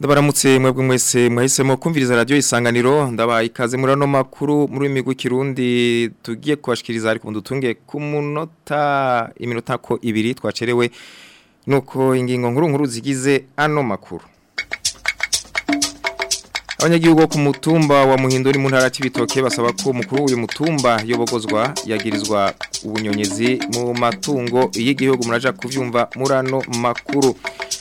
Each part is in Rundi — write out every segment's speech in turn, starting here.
ndabaramutse mwebwe mwese mwahisemo kumviriza radiyo isanganiro ndabaye ikaze muri ano makuru muri migwi kirundi tugiye kubashikiriza ariko dutunge ku munota iminota ko ibiri twacerewe nuko ingingo nkuru nkuru zigize ano makuru abanyagihugu ku mutumba wa muhindura mu ntara cy'ibitoke basaba ko umukuru uyu mutumba yobogozwa yagirizwa ubunyonyezi mu matungo y'igihugu muraja kubyumva murano makuru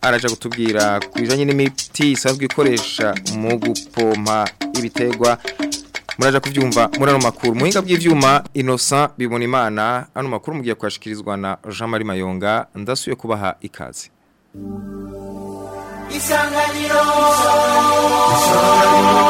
araje kutubwira ku bijyanye n'imiti isanzwe ikoresha mu gupompa ibitegwa muraje kubyumva muri ano makuru muhinga bw'ibyuma innocent bibona imana ano makuru mugiye kwashikirizwa na Jean Marie Mayonga ndasuye kubaha ikaze isanganiro isanganiro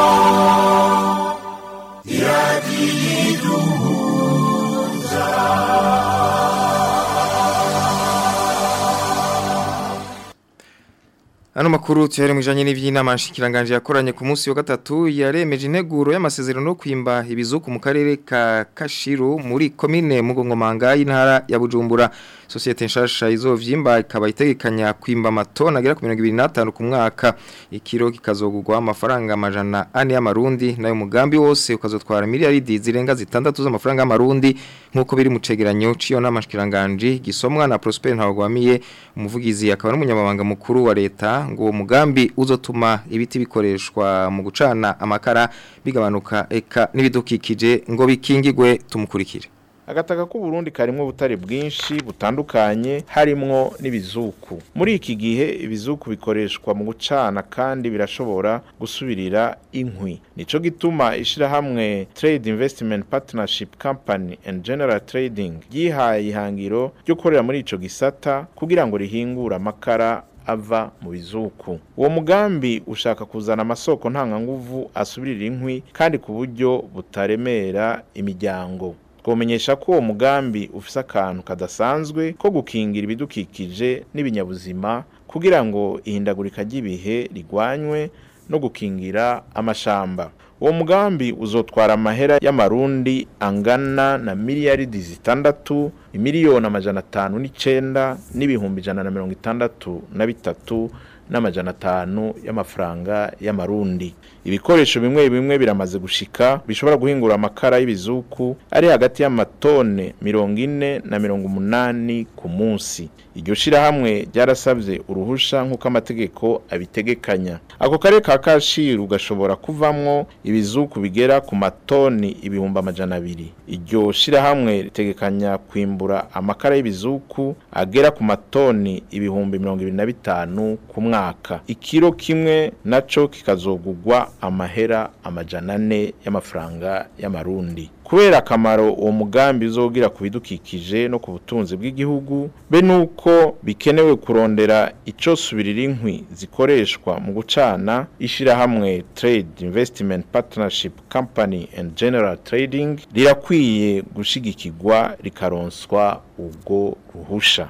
Ano makuru tuyari mwijanye n'ivyinama nshikiranganje yakoranye ku munsi wa gatatu yaremeje integuro y'amasezerano yo kwimba ibizuku mu karere ka Kashiru muri commune Mugongomanga y'intara ya Bujumbura. sosiyete nshasha izovyimba ikaba itegekanya kwimba amatoni agera ku 2025 ku mwaka ikiro kikazogurwa amafaranga amajana ane y'amarundi nayo mugambi wose ukazotwara miliyaridi zirenga zitandatu z'amafaranga y'amarundi nkuko biri mu cegeranyo ciyo namashikiranganje gisomwa na Prosper Ntawagwamiye umuvugizi akaba n'umunyamabanga mukuru wa leta ngo mugambi uzotuma ibiti bikoreshwa mu gucana amakara bigabanuka eka n'ibidukikije ngo bikingigwe tumukurikire agataka k'uburundi karimo ubutare bwinshi butandukanye harimo n'ibizuku muri iki gihe ibizuku bikoreshwa mu gucana kandi birashobora gusubirira inkwi nico gituma ishirahamwe Trade Investment Partnership Company and General Trading yihaye ihangiro ryo korera muri icyo gisata kugira ngo rihingure amakara ava mu bizuku uwo mugambi ushaka kuzana amasoko ntanganguvu asubirira inkwi kandi ku buryo butaremera imiryango twamenyesha ko uwo mugambi ufise akantu kadasanzwe ko gukingira ibidukikije n'ibinyabuzima kugira ngo ihindagurika ry'ibihe rigwanywe no gukingira amashamba uwo mugambi uzotwara amahera y'amarundi angana na miliyaridi zitandatu miliyoni amajana atanu n'icenda n'ibihumbi ijana na mirongo itandatu na bitatu n'amajana atanu y'amafaranga y'amarundi ibikoresho bimwe bimwe biramaze gushika bishobora guhingura amakara y'ibizuku ari hagati y'amatone mirongo ine na mirongo umunani ku munsi iryo shyirahamwe ryarasabye uruhusha nk'uko amategeko abitegekanya ako karere ka kashiru gashobora kuvamo ibizuku bigera ku matoni ibihumbi amajana abiri iryo shyirahamwe ritegekanya kwimbura amakara y'ibizuku agera ku matoni ibihumbi mirongo ibiri na bitanu ku mwaka ikiro kimwe nacyo kikazogugwa amahera amajana ane y'amafaranga y'amarundi kubera akamaro uwo mugambi uzogira ku bidukikije no ku butunzi bw'igihugu be nuko bikenewe kurondera icyo subirira inkwi zikoreshwa mu gucana ishyirahamwe Trade Investment Partnership Company and General Trading rirakwiye gushigikirwa rikaronswa ubwo ruhusha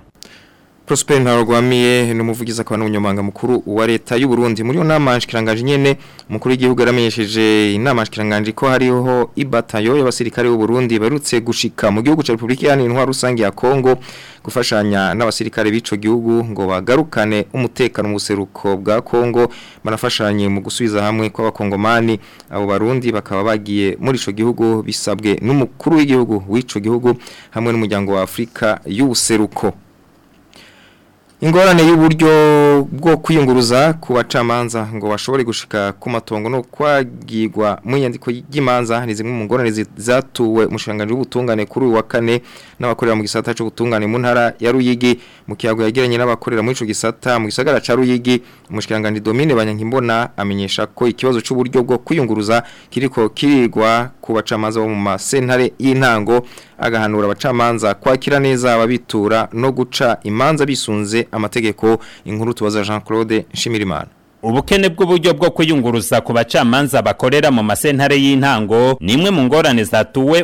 Prosper Ntarugwamiye n'umuvugizi akaba n'umunyamabanga mukuru wa leta y'u Burundi muri yo nama nshikiranganje nyene Mukuru w'igihugu yaramenyesheje inama nshikiranganje ko hariho ibatayo y'abasirikare b'u Burundi barutse gushika mu gihugu ca Republika yani intwa rusange ya Kongo gufashanya n'abasirikare b'ico gihugu ngo bagarukane umutekano mu buseruko bwa Kongo banafashanye mu gusubiza hamwe kw'abakongomani abo barundi bakaba bagiye muri ico gihugu bisabwe n'umukuru w'igihugu w'ico gihugu hamwe n'umuryango wa Afrika y'ubuseruko ingorane y'uburyo bwo kwiyunguruza ku bacamanza ngo bashobore gushika ku matongo no kwagirwa mu nyandiko y'imanza ni zimwe mu ngorane zatuwe umushinga w'ubutungane kuri uyu wa kane n'abakorera mu gisata cy'ubutungane mu ntara ya Ruyigi mu kiyago yagiranye n'abakorera muri ico gisata mu gisagara ca Ruyigi umushinga Domine Banyankimbona amenyesha ko ikibazo cy'uburyo bwo kwiyunguruza kiriko kirigwa ku bacamanza bo mu masentare y'intango agahanura abacamanza kwakira neza ababitura no guca imanza bisunze amategeko inkuru tubaza Jean Claude Nshimirimana Ubukene bw'uburyo bwo kuyunguruza ku bacamanza bakorera mu masentare y'intango ni imwe mu ngorane zatuwe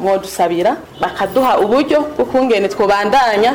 mwodusabira bakaduha uburyo bwo kungene twobandanya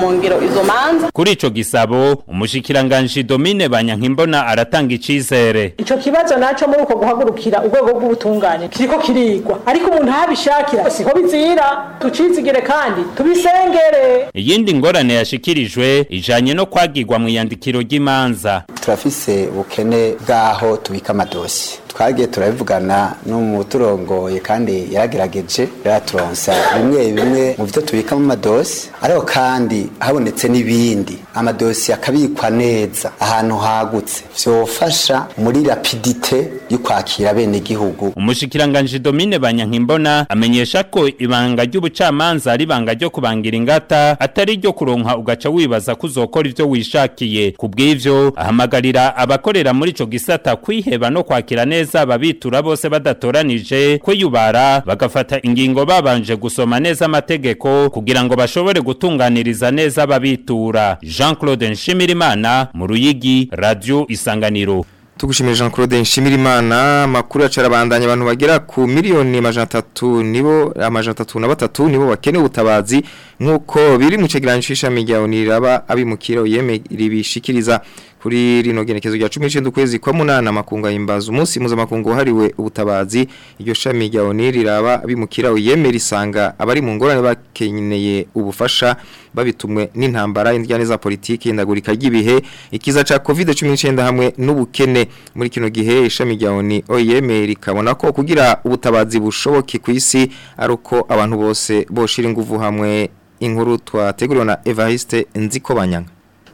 mu ngiro izo manza kuri icyo gisabo umushyikiranganji Domine Banyankimbona aratanga icyizere Icyo kibazo naco muri uko guhagurukira ubwego bw'ubutungane kiriko kirigwa ariko umuntu habishakira siho bizira tucizigire kandi tubisengere iyindi ngorane yashyikirijwe ijanye no kwagirwa mu yandikiro ry'imanza turafise ubukene bw'aho tubika amadosiye twagiye turabivugana n'umuturongoye kandi yaragerageje yaraturonsa bimwe bimwe mu byo tubikamo amadosi ariko kandi habonetse n'ibindi amadosi akabikwa neza ahantu hagutse byofasha muri rapidite yo kwakira bene igihugu umushikiranganji Domine Banyankimbona amenyesha ko ibanga ry'ubucamanza ari ibanga ryo kubangira ingata atari ryo kuronka ugaca wibaza kuzokora ivyo wishakiye bw’ibyo ahamagarira abakorera muri icyo gisata kwiheba no kwakira neza neza ababitura bose badatoranije kwiyubara bagafata ingingo babanje gusoma neza amategeko kugira ngo bashobore gutunganiriza neza ababitura Jean Claude Nshimirimana mu Ruyigi Radio Isanganiro Tugushimiye Jean Claude Nshimirimana makuru acarabandanya abantu bagera ku miliyoni amajana atatu nibo amajana atatu na batatu nibo bakeneye ubutabazi nkuko biri mu cegeranyo cisha mirya oniraba abimukira uyeme ribishikiriza kuri rino genekezo rya 19 ukwezi kwa munana makunga imbaza umunsi muza mpuzamakungu hariwe ubutabazi iryo shami rya ONU riraba bimukira uyemera isanga abari mu ngorane bakenyeye ubufasha babitumwe n'intambara indyane za politiki indagurika ry'ibihe ikiza ca COVID-19 hamwe n'ubukene muri kino gihe ishami rya ONU OYM rikabona ko kugira ubutabazi bushoboke ku isi aruko abantu bose boshira inguvu hamwe inkuru twateguriwe na Evariste Nziko Banyanga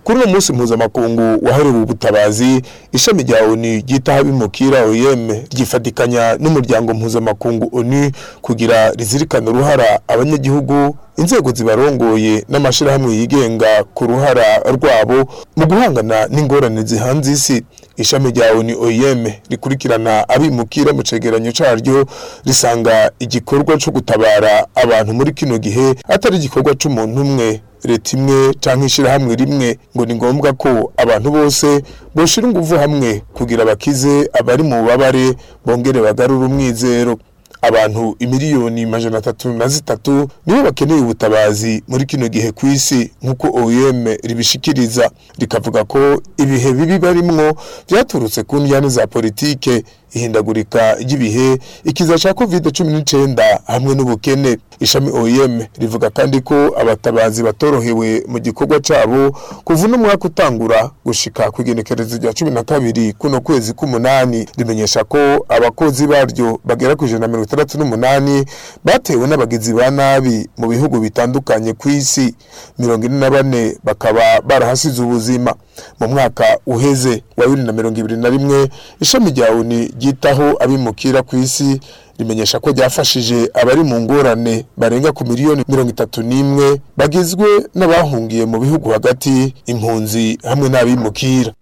kuri uwo munsi mpuzamakungu wahariwe ubutabazi ishami rya oni ryitaho abimukira OIM e ryifatikanya n'umuryango mpuzamakungu oni kugira rizirikane uruhara abanyagihugu inzego zibarongoye n'amashyirahamwe yigenga ku ruhara rwabo mu guhangana n'ingorane zihanze isi ishami rya oni OIM e rikurikirana abimukira mu cegeranyo caryo risanga igikorwa cyo gutabara abantu muri kino gihe atari igikorwa cy’umuntu umwe leta imwe cyangwa ishyirahamwe rimwe ngo ni ngombwa ko abantu bose boshira ingufu hamwe kugira bakize abari mu bubabare bongere bagarure umwizero abantu imiliyoni amajana atatu na zitatu nibo bakeneye ubutabazi muri kino gihe ku isi nk'uko OIM e ribishikiriza rikavuga ko ibihe bibi barimwo byaturutse ku njyane za politike ihindagurika ry'ibihe ikiza cya covid cumi n'icyenda hamwe n'ubukene ishami oem rivuga kandi ko abatabazi batorohewe mu gikorwa cyabo kuva uno utangura gushika ku igenekerezo rya cumi na kabiri kuno kwezi k'umunani rimenyesha ko abakozi baryo bagera ku ijana na mirongo itandatu n'umunani batewe n'abagizi ba nabi mu bihugu bitandukanye ku isi mirongo ine na bane bakaba barahasize ubuzima mu mwaka uheze wa bibiri na mirongo ibiri na rimwe ishami rya oni ryitaho abimukira ku isi rimenyesha ko ryafashije abari mu ngorane barenga ku miliyoni mirongo itatu n'imwe bagizwe n'abahungiye mu bihugu hagati impunzi hamwe n'abimukira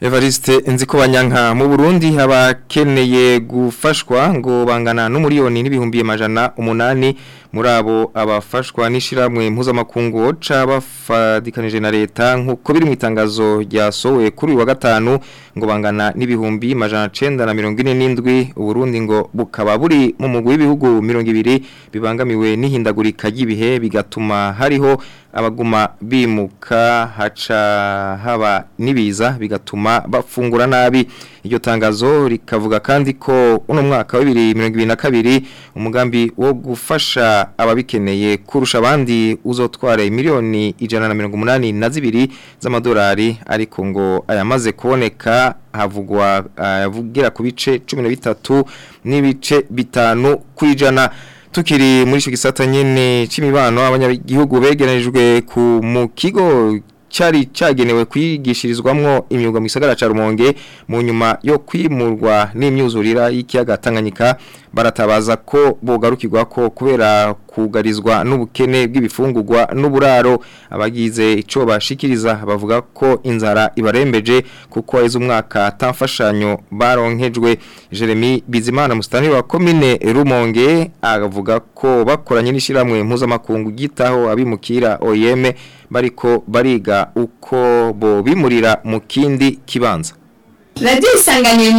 Evariste nzi ko banyanka mu Burundi habakeneye gufashwa ngo bangana n'umuriyoni n'ibihumbi majana umunani muri abo abafashwa n'ishyirahamwe mpuzamakungu oca bafatikanije na leta nk'uko biri mu itangazo ryasowe kuri uyu wa gatanu ngo bangana n'ibihumbi majana cyenda na mirongo ine n'indwi uburundi ngo bukaba buri mu mugwi w'ibihugu mirongo ibiri bibangamiwe n'ihindagurika ry'ibihe bigatuma hariho abaguma bimuka haca haba n'ibiza bigatuma bafungura nabi iryo tangazo rikavuga kandi ko uno mwaka wa bibiri mirongo ibiri na kabiri umugambi wo gufasha ababikeneye kurusha abandi uzotware miliyoni ijana na mirongo umunani na zibiri z'amadolari ariko ngo ayamaze kuboneka havugwa ayavugira ah, ku bice cumi na bitatu n'ibice bitanu ku ijana tukiri muri icyo gisata nyine cy'imibano abanyagihugu begerejwe ku mu kigo cyari cyagenewe kwigishirizwamo imyuga mu gisagara cya rumonge mu nyuma yo kwimurwa n'imyuzurira y'ikiyaga baratabaza ko bugarukirwa ko kubera kugarizwa n'ubukene bw'ibifungurwa n'uburaro abagize icyo bashikiriza bavuga ko inzara ibarembeje kuko izo umwaka atamfashanyo baronkejwe Jeremy Bizimana musitani wa komine Rumonge avuga ko bakoranye n'ishyirahamwe mpuzamakungu gitaho abimukira OIM bariko bariga uko bo bimurira mu kindi kibanza radiyo isanganiye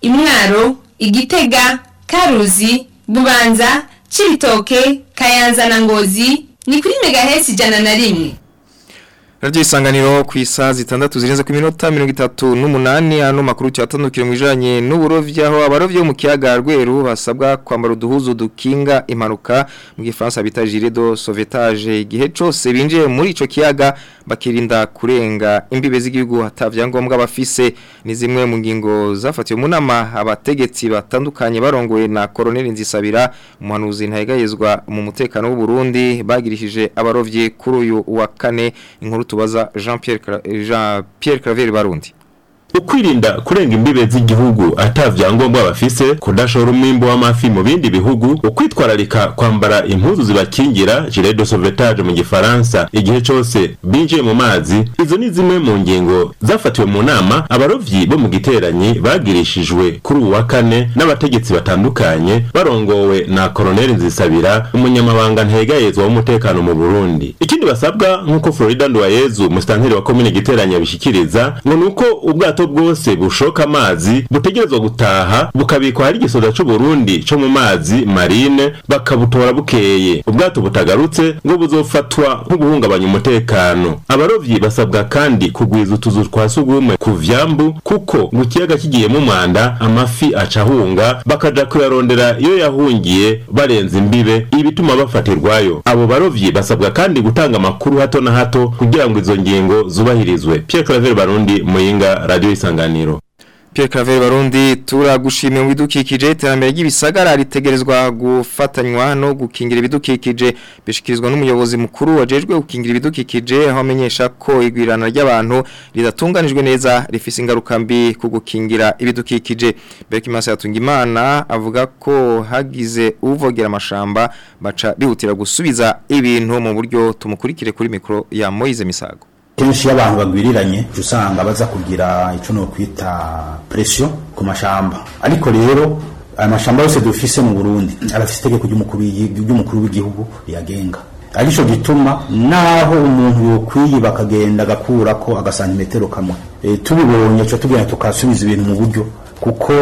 imwaro igitega karuzi bubanza cy'ibitoke kayanza na ngozi ni kuri megahesi ijana na rimwe nabyo isanganiro ku isa zitandatu zirenze ku minota mirongo itatu n'umunani hano makuru cyatandukira mu bijyanye n'uburobyi aho abarobyi bo mu kiyaga rweru basabwa kwambara uduhuzu dukinga impanuka mu gifaransa bita jire do sauvetage igihe cyose binjiye muri icyo kiyaga bakirinda kurenga imbibe z'igihugu hatabyangombwa bafise ni zimwe mu ngingo zafatiwe mu nama abategetsi batandukanye barongoye na koroneli nzisabira umuhanuzi ntayegayezwa mu mutekano w'u Burundi bagirishije abarobyi kuri uyu wa kane inkuru tubaza jean pierre jean pierre claver barundi ukwirinda kurenga imbibe z'igihugu atavyangombwa bafise kudashora umwimbu w'amafi mu bindi bihugu ukwitwararika kwambara impuzu zibakingira gilet Sovetage mu gifaransa igihe cyose binjiye mu mazi izo ni zimwe mu ngingo zafatiwe mu nama abarovyi bo mu giteranyi bagirishijwe kuri uwa kane n'abategetsi batandukanye barongowe na koloneli nzisabira umunyamabanga ntegayezwa w'umutekano mu Burundi ikindi basabwa nk'uko Florida Nduwayezu musitanteri wa komine giteranya bishikiriza ngo uko ubwato buto bwose bushoka amazi butegerezwa gutaha bukabikwa hari igisoza c'uburundi co mu mazi marine bakabutora bukeye ubwato butagarutse ngo buzofatwa nk'uguhungabanya umutekano abarovyi basabwa kandi kugwiza utuzu twa sugumwe ku vyambu kuko mu kiyaga kigiyemo umwanda amafi acahunga bakaja kuyarondera iyo yahungiye barenze imbibe ibituma bafatirwayo abo barovyi basabwa kandi gutanga amakuru hato na hato kugira ngo izo ngingo zubahirizwe pierre claver barundi muyinga radio isanganiro Pierre Claver Barundi turagushimiye mu iterambere ry'ibisagara ritegerezwa gufatanywa no gukingira ibidukikije bishikirizwa n'umuyobozi mukuru wajejwe gukingira ibidukikije aho amenyesha ko igwirana ry'abantu ridatunganijwe neza rifise ingaruka mbi ku gukingira ibidukikije Berkimasa Yatungimana avuga ko hagize uvogera amashamba baca bihutira gusubiza ibintu mu buryo tumukurikire kuri mikro ya Moise Misago kenshi iyo abantu bagwiriranye usanga baza kugira icyo nokwita presiyo ku mashamba ariko rero aya mashamba yose dufise mu Burundi arafite itegeko ry'umukuru w'igihugu riyagenga arico gituma naho umuntu yokwiyeba akagenda agakurako agasantimetero kamwe e, tubibonye cyo tugenda tukasubiza ibintu mu buryo kuko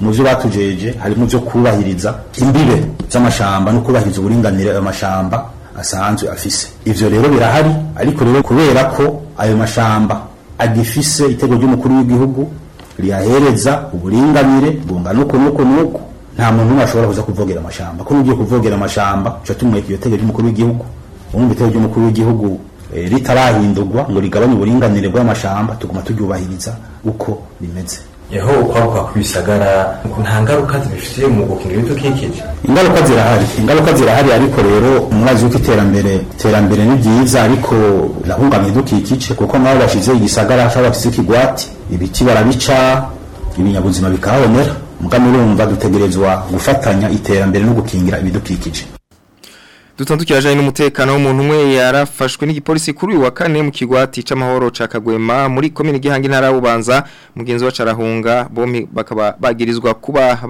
mu byo batujeje harimo byo kubahiriza imbibe z'amashamba no kubahiriza uburinganire aya amashamba asanzwe afise ivyo rero birahari ariko rero kubera ko ayo mashamba agifise itego ry'umukuru w'igihugu riyahereza uburinganire bunga nuko nuko nuko nta muntu umwe ashobora kuza kuvogera amashamba ko n'ugiye kuvogera amashamba uca tumweka iyo tego ry'umukuru w'igihugu ubundi itego ry'umukuru w'igihugu eh, ritarahindurwa ngo rigabanye uburinganire bw'amashamba tuguma turyubahiriza uko bimeze. aho kwaguka kw'ibisagara nta ngaruka zibifitiye mu gukingira ibidukikije ingaruka zirahari ingaruka zirahari ariko rero umwazi w'uko iterambere iterambere ni ryiza ariko rirahungamye ibidukikije kuko nk'aho bashyize igisagara aho bashyize ikigwati ibiti barabica ibinyabuzima bikahabonera mbwa murumva dutegerezwa gufatanya iterambere no gukingira ibidukikije dutandukiye n'umutekano w'umuntu umwe yarafashwe n'igipolisi kuri uyu wa kane mu kigwati cy'amahoro cha Kagwema muri komini Gihanga intara y'ububanza mugenzi wa Carahunga bombi bakaba bagirizwa kuba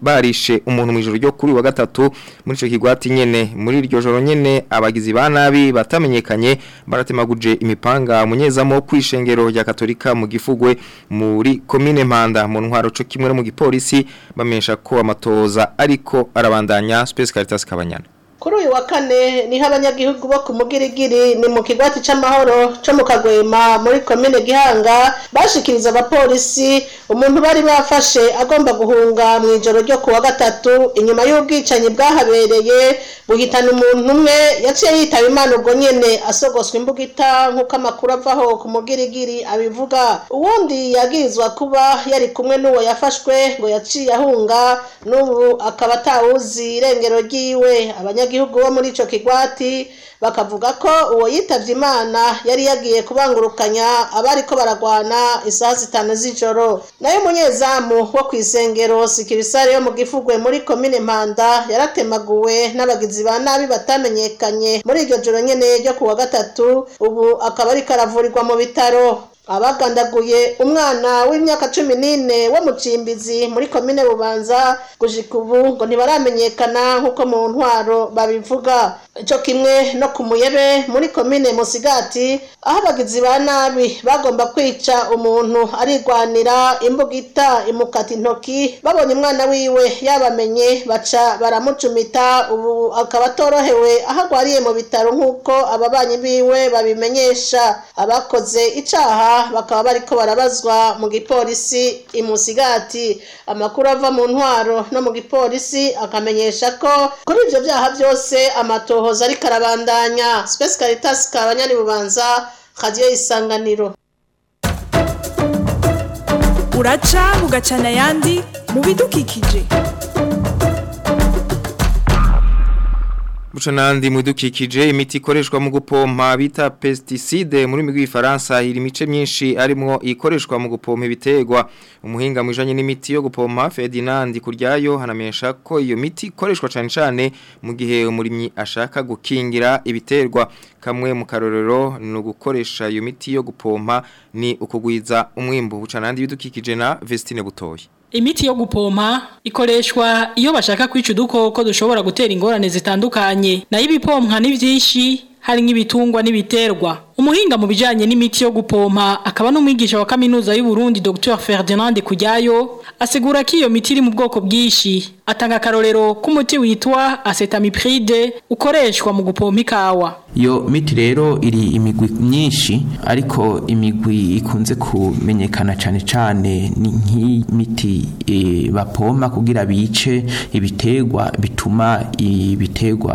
barishe umuntu mu ijoro ryo kuri wa gatatu muri ico kigwati nyene muri iryo joro nyene abagizi ba nabi batamenyekanye baratemaguje imipanga munyezamo kwishengero ya Katolika mu gifugwe muri komine Manda mu ntwaro cyo kimwe mu gipolisi bamesha ko amatoza ariko arabandanya Space Caritas Kabanyana kuri uyu wa kane niho abanyagihugu bo ku mugirigiri ni mu kigwati cy'amahoro cyo mu kagwema muri komine gihanga bashikiriza abapolisi umuntu bari bafashe agomba guhunga mu ijoro ryo ku wa gatatu inyuma y'ubwicanyi bwahabereye buhitana umuntu umwe yaciye yitaba imana ubwo nyine asogoswa imbugita nk'uko amakuru avaho ku mugirigiri abivuga uwundi yagizwa kuba yari kumwe n'uwo yafashwe ngo yaciye ahunga n'ubu akaba atawuzi irengero ryiwe abanyagihugu abanyagihugu bo muri icyo kigwati bakavuga ko uwo yitabye imana yari yagiye kubangurukanya abari ko baragwana isaha zitanu z'ijoro nayo umunyezamu wo ku isengero sikirisare yo mu gifugwe muri komine mpanda yaratemaguwe n'abagizi ba nabi batamenyekanye muri iryo joro nyine ryo ku wa gatatu ubu akaba ariko aravurirwa mu bitaro abagandaguye umwana w'imyaka cumi n'ine wo mu cimbizi muri komine bubanza gushika ubu ngo ntibaramenyekana nk'uko mu ntwaro babivuga icyo kimwe no ku muyebe muri komine musigati aho abagizi ba nabi bagomba kwica umuntu arigwanira imbugita imukata intoki babonye umwana wiwe yabamenye baca baramucumita ubu akaba atorohewe aho agwariye mu bitaro nk'uko ababanyi biwe babimenyesha abakoze icyaha bakaba bari bariko barabazwa mu gipolisi i Musigati amakuru ava mu ntwaro no mu gipolisi akamenyesha ko kuri ibyo byaha byose amatohoza ariko arabandanya Space Caritas Kabanyari Isanganiro uraca ugacana ayandi mu bidukikije Muco nandi mwidukikije imiti ikoreshwa mu gupompa bita pesticide muri migwi y'Ifaransa iri mice myinshi arimo ikoreshwa mu gupompa ibitegwa umuhinga mujanye n'imiti yo gupompa Ferdinand kuryayo hanamesha ko iyo miti ikoreshwa cyane cyane mu gihe umurimyi ashaka gukingira ibiterwa kamwe mu karorero no gukoresha iyo miti yo gupompa ni ukugwiza umwimbo buca nandi bidukikije na Vestine Butoyi imiti yo gupompa ikoreshwa iyo bashaka kwica udukoko dushobora gutera ingorane zitandukanye nayo ibipompwa ni byinshi hari nk'ibitungwa n'ibiterwa umuhinga mu bijyanye n'imiti yo gupompa akaba n'umwigisha wa kaminuza y'u Burundi Dr Ferdinand Kujyayo asigura ko iyo miti iri mu bwoko bwinshi atanga akarorero k'umuti witwa acetamipride ukoreshwa mu gupompa ikawa yo miti rero iri imigwi myinshi ariko imigwi ikunze kumenyekana cyane cyane ni nk'imiti e, bapompa kugira bice ibitegwa bituma ibiterwa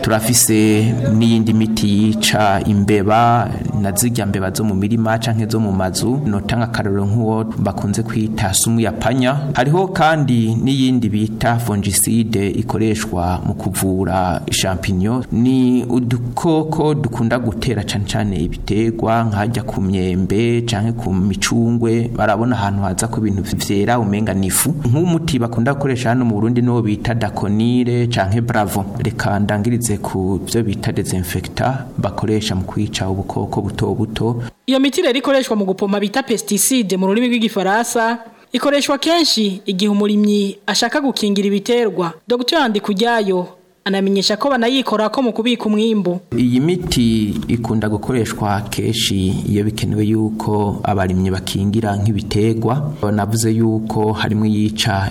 turafise n'iyindi miti yica imbeba na mbeba zo mu mirima canke zo mu mazu notanga akarorero nk'uwo bakunze kwita sumu ya panya hariho kandi n'iyindi y'indi bita fongicide ikoreshwa mu kuvura champignon ni udukoko dukunda gutera cyane cyane ibiterwa nkajya ku myembe canke ku micungwe barabona ahantu haza ku bintu vyera umenga nifu nk'umuti bakunda gukoresha hano mu Burundi niwo bita dakonire canke bravo reka ndangirize ku byo bita desinfecta bakoresha mu kwica ubukoko buto buto iyo miti rero ikoreshwa mu gupoma bita pesticide mu rurimi rw'igifaransa ikoreshwa kenshi igihe umurimyi ashaka gukingira ibiterwa dogiteri kujyayo anamenyesha ko banayikora ko mu kubika umwimbu iyi miti ikunda gukoreshwa kenshi iyo bikenewe yuko abarimyi bakingira nk'ibiterwa navuze yuko harimo iyica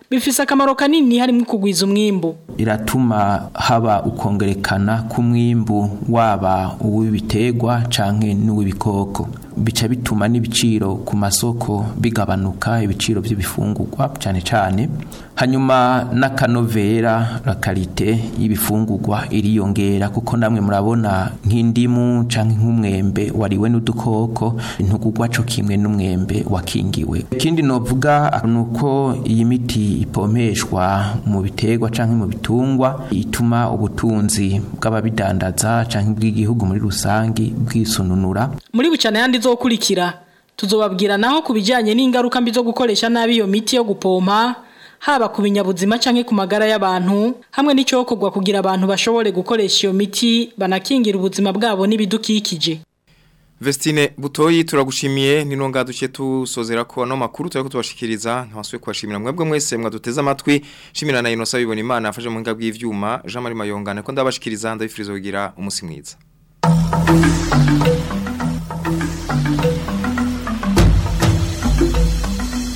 bifisa akamaro kanini harimo kugwiza umwimbu iratuma haba ukongerekana k'umwimbu waba uw'ibiterwa canke n'uw'ibikoko bica bituma n'ibiciro ku masoko bigabanuka ibiciro by'ibifungurwa cyane cyane hanyuma n'akanovera la kalite y'ibifungurwa iriyongera kuko namwe murabona nk'indimu canke nk'umwembe wariwe n'udukoko intugurwa co kimwe n'umwembe wakingiwe ikindi novuga nuko iyi miti ipompeshwa mu biterwa cyangwa mu bitungwa ituma ubutunzi bw'ababidandaza cyangwa bw'igihugu muri rusange bwisununura muri bucana yandi zokurikira tuzobabwira naho ku bijyanye n'ingaruka mbi zo gukoresha nabi iyo miti yo gupompa haba ku binyabuzima cyangwa ku magara y'abantu hamwe n'icyokorwa kugira abantu bashobore gukoresha iyo miti banakingira ubuzima bwabo n'ibidukikije Vestine Butoyi turagushimiye ninonga duce tusozera ko no makuru turiko tubashikiriza nkabaswe kwashimira mwebwe mwese mwaduteza amatwi shimira na Inosa bibona Imana afashe mu ngabwi y'ivyuma Jean Marie Mayongana ko ndabashikiriza ndabifuriza kugira umusi mwiza